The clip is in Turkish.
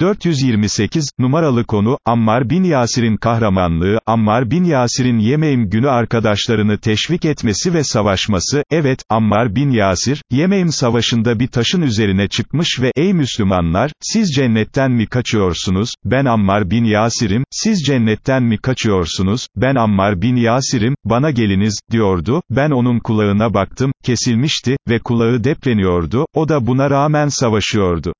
428, numaralı konu, Ammar bin Yasir'in kahramanlığı, Ammar bin Yasir'in Yemeğim günü arkadaşlarını teşvik etmesi ve savaşması, evet, Ammar bin Yasir, Yemeğim savaşında bir taşın üzerine çıkmış ve, ey Müslümanlar, siz cennetten mi kaçıyorsunuz, ben Ammar bin Yasir'im, siz cennetten mi kaçıyorsunuz, ben Ammar bin Yasir'im, bana geliniz, diyordu, ben onun kulağına baktım, kesilmişti, ve kulağı depreniyordu, o da buna rağmen savaşıyordu.